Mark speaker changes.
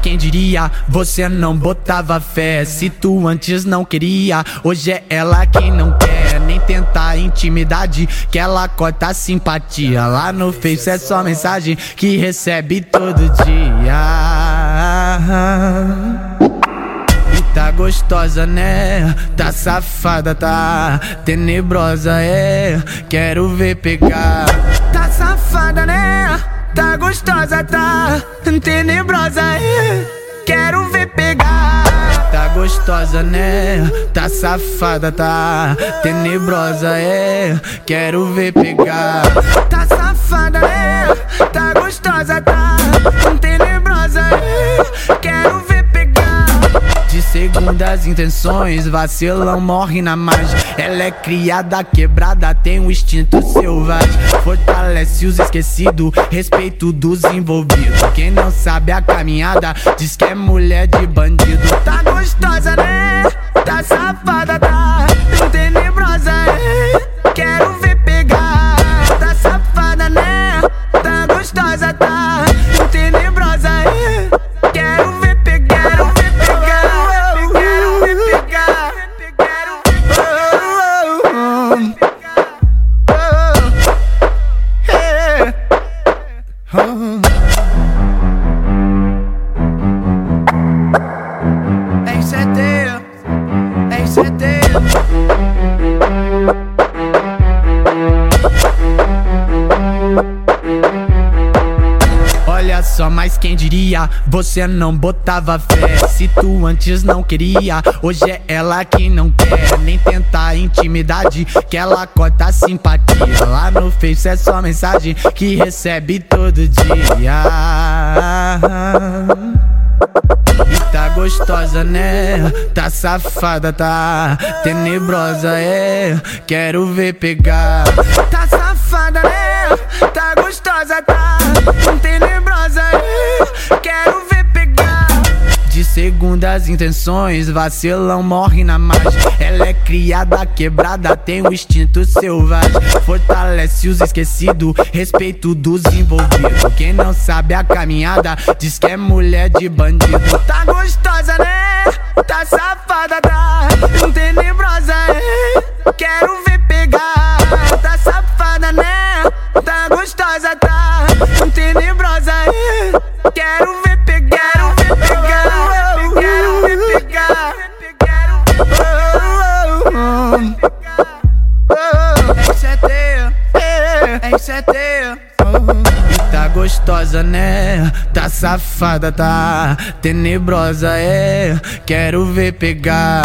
Speaker 1: quem diria? Você não botava fé. Se tu antes não queria, hoje é ela quem não quer. Nem tentar intimidade, que ela corta a simpatia. Lá no Face é só mensagem que recebe todo dia. Tá gostosa, né? Tá safada, tá tenebrosa, é. Quero ver pegar. Tá gostosa, tá tenebrosa, é. Quero ver pegar. Tá gostosa, né? Tá safada, tá tenebrosa, é. Quero ver pegar. Tá safada, né? Tá intenções, vacilão morre na margem. Ela é criada, quebrada, tem um instinto selvagem. Fortalece os esquecidos, respeito dos envolvidos. Quem não sabe a caminhada, diz que é mulher de bandido. Tá gostosa, né? Tá safada, tá É certeiro, é certeiro. Só, mas quem diria? Você não botava fé. Se tu antes não queria, hoje é ela quem não quer. Nem tentar intimidade, que ela corta a simpatia. Lá no Face é só mensagem que recebe todo dia. E tá gostosa, né? Tá safada, tá tenebrosa, é. Quero ver pegar. Tá safada, né? Tá gostosa, tá tenebrosa, é. Quero ver pegar. De segundas intenções, vacilão morre na margem. Ela é criada, quebrada, tem um instinto selvagem. Fortalece os esquecidos, respeito dos envolvidos. Quem não sabe a caminhada, diz que é mulher de bandido. Tá gostosa, né? Tá safada, é. Quero ver pegar, quero ver pegar, quero ver pegar, é certeiro, é certeiro. E tá gostosa, né? Tá safada, tá tenebrosa, é. Quero ver pegar.